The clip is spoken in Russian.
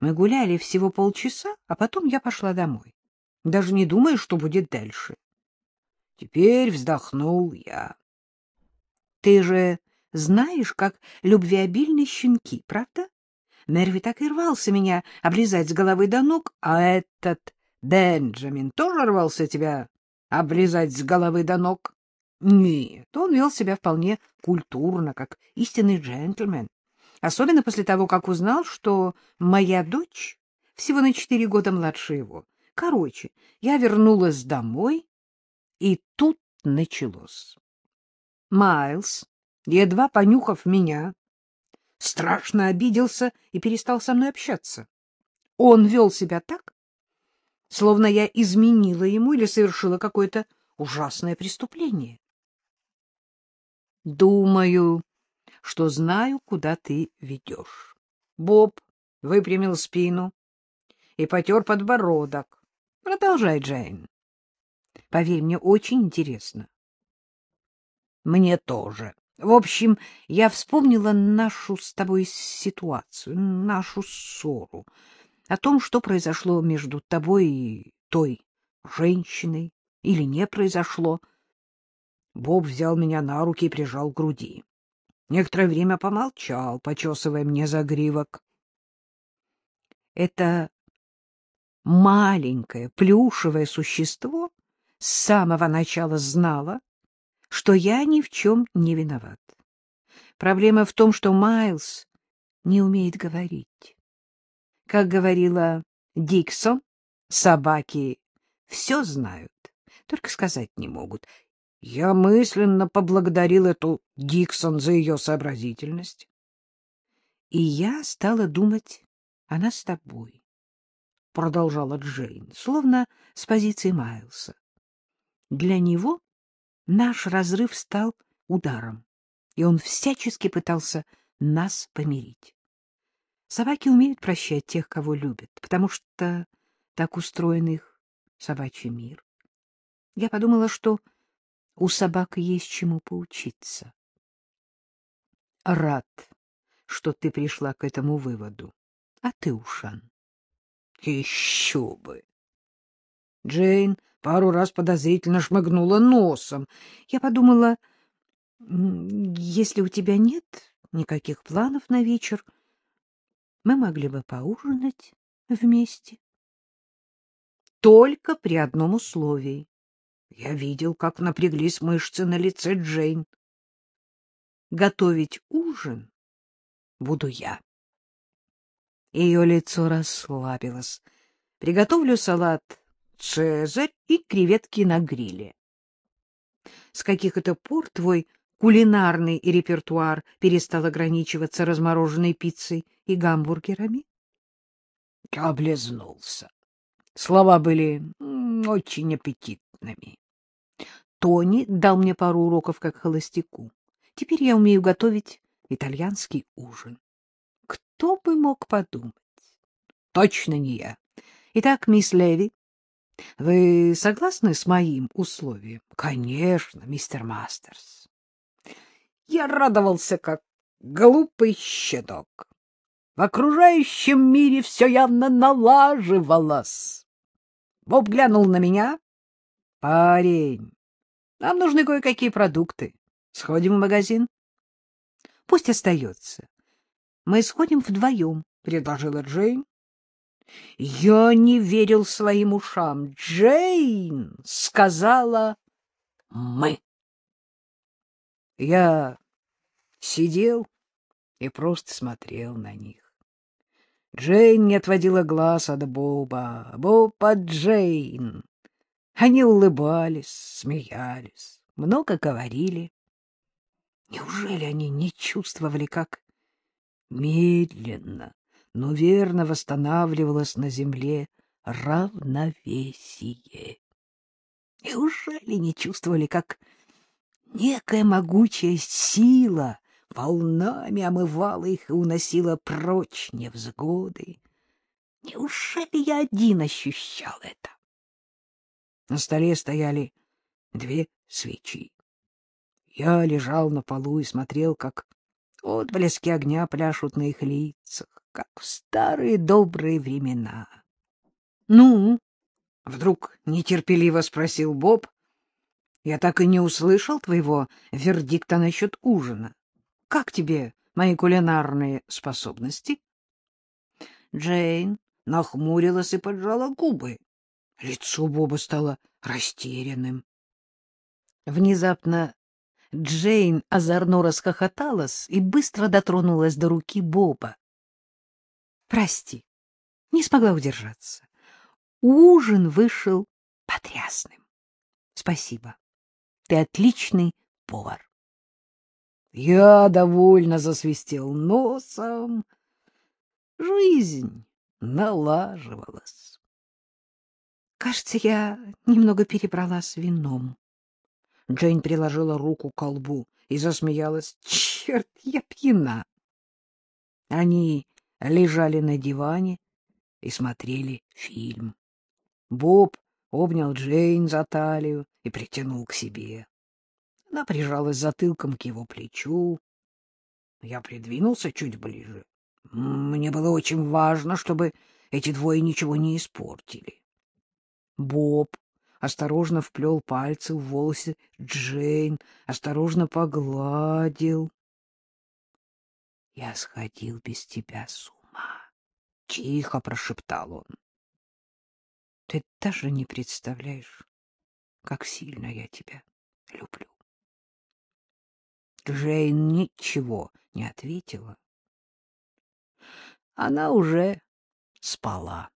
Мы гуляли всего полчаса, а потом я пошла домой. Даже не думая, что будет дальше. Теперь вздохнул я. Ты же знаешь, как любвеобильны щенки, правда? Мерви так и рвался меня облизать с головы до ног, а этот Бенджамин тоже рвался тебя облизать с головы до ног. Нет, он вел себя вполне культурно, как истинный джентльмен. Особенно после того, как узнал, что моя дочь всего на четыре года младше его. Короче, я вернулась домой, и тут началось. Майлз, едва понюхав меня, страшно обиделся и перестал со мной общаться. Он вел себя так, словно я изменила ему или совершила какое-то ужасное преступление. Думаю, что знаю, куда ты ведешь. Боб выпрямил спину и потер подбородок. Продолжай, Джейн. Поверь, мне очень интересно. Мне тоже. В общем, я вспомнила нашу с тобой ситуацию, нашу ссору, о том, что произошло между тобой и той женщиной, или не произошло. Боб взял меня на руки и прижал к груди. Некоторое время помолчал, почесывая мне загривок. Это маленькое плюшевое существо с самого начала знало, что я ни в чем не виноват. Проблема в том, что Майлз не умеет говорить. Как говорила Диксон, собаки все знают, только сказать не могут. Я мысленно поблагодарил эту Диксон за ее сообразительность. И я стала думать, она с тобой, — продолжала Джейн, словно с позиции Майлса. Для него наш разрыв стал ударом, и он всячески пытался нас помирить. Собаки умеют прощать тех, кого любят, потому что так устроен их собачий мир. Я подумала, что у собак есть чему поучиться. Рад, что ты пришла к этому выводу. А ты, Ушан? Еще бы! Джейн пару раз подозрительно шмыгнула носом. Я подумала, если у тебя нет никаких планов на вечер, мы могли бы поужинать вместе. Только при одном условии. Я видел, как напряглись мышцы на лице Джейн. Готовить ужин буду я. Ее лицо расслабилось. Приготовлю салат «Цезарь» и креветки на гриле. С каких это пор твой кулинарный репертуар перестал ограничиваться размороженной пиццей и гамбургерами? Я облизнулся. Слова были очень аппетитными. Тони дал мне пару уроков как холостяку. Теперь я умею готовить итальянский ужин. Кто бы мог подумать? Точно не я. Итак, мисс Леви, вы согласны с моим условием? Конечно, мистер Мастерс. Я радовался, как глупый щедок. В окружающем мире все явно налаживалось. Боб глянул на меня. — Парень, нам нужны кое-какие продукты. Сходим в магазин? — Пусть остается. Мы сходим вдвоем, — предложила Джейн. Я не верил своим ушам. Джейн сказала «мы». Я сидел и просто смотрел на них. Джейн не отводила глаз от Боба, Боб Джейн. Они улыбались, смеялись, много говорили. Неужели они не чувствовали, как медленно, но верно восстанавливалось на земле равновесие? Неужели не чувствовали, как некая могучая сила волнами омывала их и уносила прочь невзгоды? Неужели я один ощущал это? На столе стояли две свечи. Я лежал на полу и смотрел, как отблески огня пляшут на их лицах. как в старые добрые времена. — Ну? — вдруг нетерпеливо спросил Боб. — Я так и не услышал твоего вердикта насчет ужина. Как тебе мои кулинарные способности? Джейн нахмурилась и поджала губы. Лицо Боба стало растерянным. Внезапно Джейн озорно расхохоталась и быстро дотронулась до руки Боба. — Прости, не смогла удержаться. Ужин вышел потрясным. Спасибо. Ты отличный повар. Я довольно засвистел носом. Жизнь налаживалась. Кажется, я немного перебрала с вином. Джейн приложила руку к колбу и засмеялась. Черт, я пьяна. Они лежали на диване и смотрели фильм. Боб обнял Джейн за талию и притянул к себе. Она прижалась затылком к его плечу. Я придвинулся чуть ближе. Мне было очень важно, чтобы эти двое ничего не испортили. Боб осторожно вплел пальцы в волосы Джейн, осторожно погладил. — Я сходил без тебя с ума, — тихо прошептал он. — Ты даже не представляешь, как сильно я тебя люблю. Джейн ничего не ответила. Она уже спала.